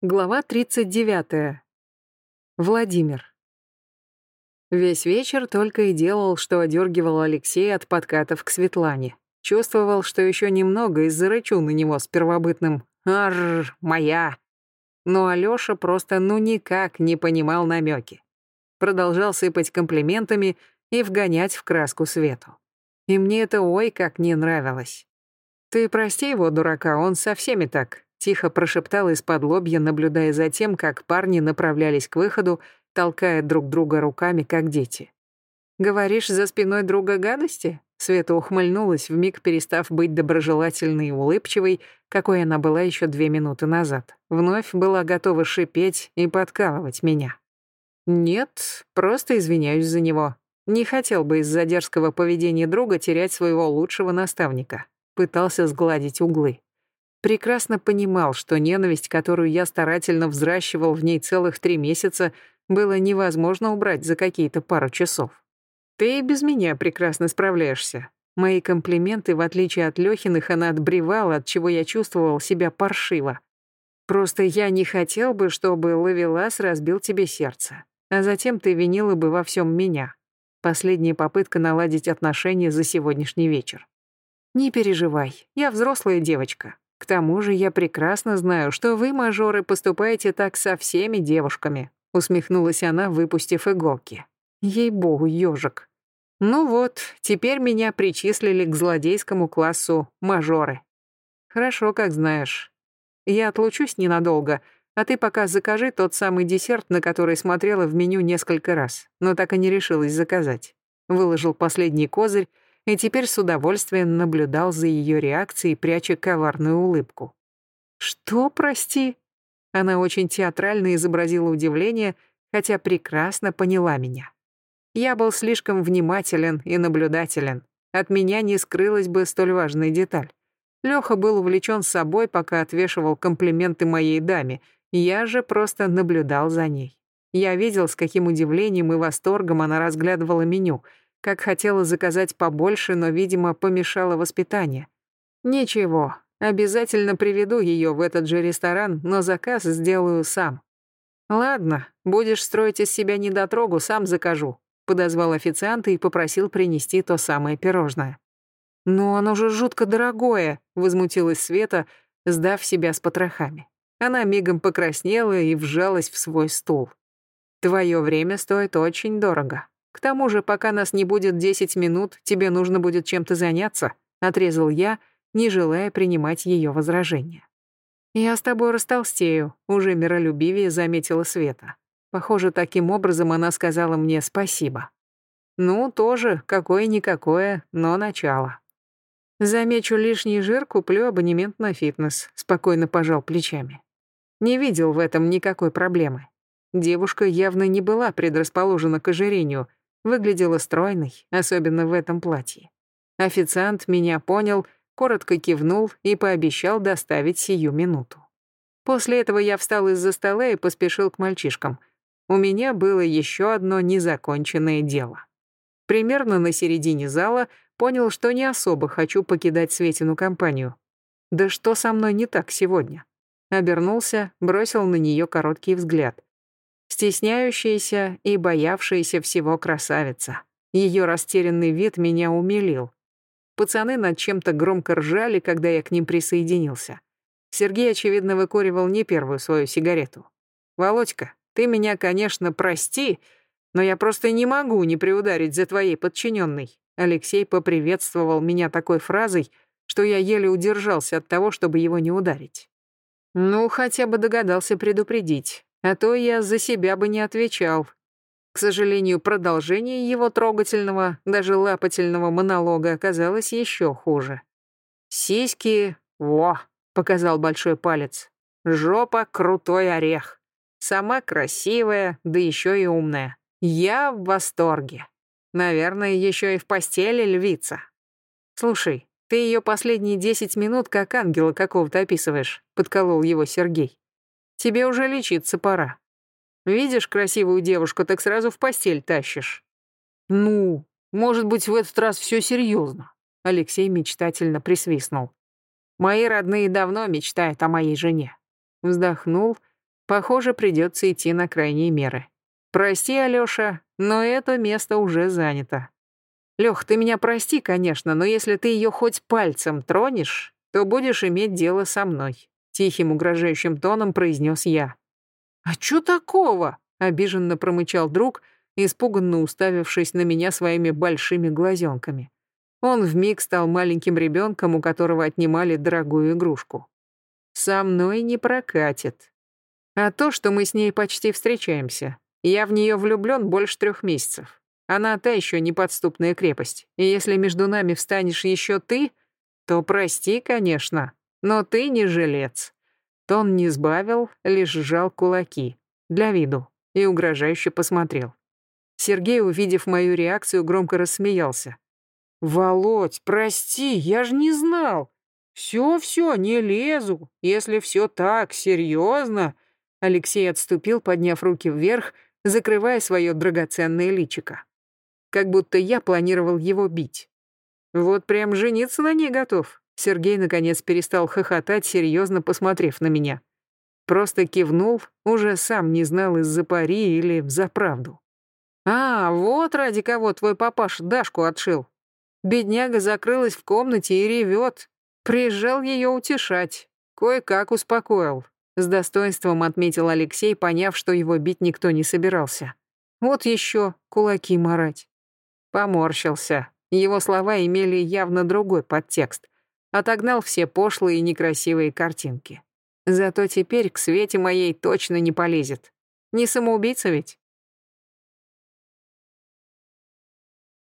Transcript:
Глава 39. Владимир. Весь вечер только и делал, что одергивал Алексея от подкатов к Светлане. Чувствовал, что еще немного и зарычу на него с первобытным «Арр, моя!». Но Алёша просто ну никак не понимал намеки. Продолжал сыпать комплиментами и вгонять в краску Свету. И мне это ой как не нравилось. Ты прости его, дурака, он со всеми так, Тихо прошептал из-под лобья, наблюдая за тем, как парни направлялись к выходу, толкая друг друга руками, как дети. «Говоришь, за спиной друга гадости?» Света ухмыльнулась, вмиг перестав быть доброжелательной и улыбчивой, какой она была еще две минуты назад. Вновь была готова шипеть и подкалывать меня. «Нет, просто извиняюсь за него. Не хотел бы из-за дерзкого поведения друга терять своего лучшего наставника». Пытался сгладить углы. Прекрасно понимал, что ненависть, которую я старательно взращивал в ней целых три месяца, было невозможно убрать за какие-то пару часов. Ты и без меня прекрасно справляешься. Мои комплименты, в отличие от Лёхиных, она отбревала, от чего я чувствовал себя паршиво. Просто я не хотел бы, чтобы Лавелас разбил тебе сердце. А затем ты винила бы во всем меня. Последняя попытка наладить отношения за сегодняшний вечер. Не переживай, я взрослая девочка. К тому же я прекрасно знаю, что вы, мажоры, поступаете так со всеми девушками», усмехнулась она, выпустив иголки. Ей-богу, ёжик. Ну вот, теперь меня причислили к злодейскому классу мажоры. Хорошо, как знаешь. Я отлучусь ненадолго, а ты пока закажи тот самый десерт, на который смотрела в меню несколько раз, но так и не решилась заказать. Выложил последний козырь и теперь с удовольствием наблюдал за ее реакцией, пряча коварную улыбку. «Что, прости?» Она очень театрально изобразила удивление, хотя прекрасно поняла меня. Я был слишком внимателен и наблюдателен. От меня не скрылась бы столь важная деталь. Лёха был увлечен собой, пока отвешивал комплименты моей даме, я же просто наблюдал за ней. Я видел, с каким удивлением и восторгом она разглядывала меню — как хотела заказать побольше, но, видимо, помешало воспитание. Ничего, обязательно приведу ее в этот же ресторан, но заказ сделаю сам. Ладно, будешь строить из себя недотрогу, сам закажу. Подозвал официанта и попросил принести то самое пирожное. «Но оно же жутко дорогое», — возмутилась Света, сдав себя с потрохами. Она мигом покраснела и вжалась в свой стул. «Твое время стоит очень дорого. К тому же, пока нас не будет 10 минут, тебе нужно будет чем-то заняться», — отрезал я, не желая принимать ее возражения. «Я с тобой растолстею», — уже миролюбивее заметила Света. Похоже, таким образом она сказала мне спасибо. Ну, тоже, какое-никакое, но начало. Замечу лишний жир, куплю абонемент на фитнес, спокойно пожал плечами. Не видел в этом никакой проблемы. Девушка явно не была предрасположена к ожирению, Выглядела стройной, особенно в этом платье. Официант меня понял, коротко кивнул и пообещал доставить сию минуту. После этого я встал из-за стола и поспешил к мальчишкам. У меня было еще одно незаконченное дело. Примерно на середине зала понял, что не особо хочу покидать Светину компанию. Да что со мной не так сегодня? Обернулся, бросил на нее короткий взгляд стесняющаяся и боявшаяся всего красавица. Ее растерянный вид меня умилил. Пацаны над чем-то громко ржали, когда я к ним присоединился. Сергей, очевидно, выкуривал не первую свою сигарету. «Володька, ты меня, конечно, прости, но я просто не могу не приударить за твоей подчиненной». Алексей поприветствовал меня такой фразой, что я еле удержался от того, чтобы его не ударить. Ну, хотя бы догадался предупредить а то я за себя бы не отвечал. К сожалению, продолжение его трогательного, даже лапательного монолога оказалось еще хуже. «Сиськи, во!» — показал большой палец. «Жопа — крутой орех. Сама красивая, да еще и умная. Я в восторге. Наверное, еще и в постели львица. Слушай, ты ее последние десять минут как ангела какого-то описываешь», — подколол его Сергей. Тебе уже лечиться пора. Видишь красивую девушку, так сразу в постель тащишь. Ну, может быть, в этот раз все серьезно. Алексей мечтательно присвистнул. Мои родные давно мечтают о моей жене. Вздохнул, Похоже, придется идти на крайние меры. Прости, Алёша, но это место уже занято. Лёх, ты меня прости, конечно, но если ты её хоть пальцем тронешь, то будешь иметь дело со мной», — тихим угрожающим тоном произнес я. «А чё такого?» — обиженно промычал друг, испуганно уставившись на меня своими большими глазенками. Он вмиг стал маленьким ребенком, у которого отнимали дорогую игрушку. «Со мной не прокатит. А то, что мы с ней почти встречаемся. Я в нее влюблен больше трех месяцев. Она та еще неподступная крепость. И если между нами встанешь еще ты, то прости, конечно, но ты не жилец». Тон не сбавил, лишь сжал кулаки. Для виду. И угрожающе посмотрел. Сергей, увидев мою реакцию, громко рассмеялся. «Володь, прости, я же не знал. Все-все, не лезу. Если все так, серьезно...» Алексей отступил, подняв руки вверх, закрывая свое драгоценное личико. Как будто я планировал его бить. «Вот прям жениться на ней готов». Сергей, наконец, перестал хохотать, серьезно посмотрев на меня. Просто кивнул, уже сам не знал, из-за пари или за правду. «А, вот ради кого твой папаш Дашку отшил. Бедняга закрылась в комнате и ревет. Приезжал ее утешать. Кое-как успокоил. С достоинством отметил Алексей, поняв, что его бить никто не собирался. Вот еще кулаки марать. Поморщился. Его слова имели явно другой подтекст. Отогнал все пошлые и некрасивые картинки. Зато теперь к Свете моей точно не полезет. Не самоубийца ведь?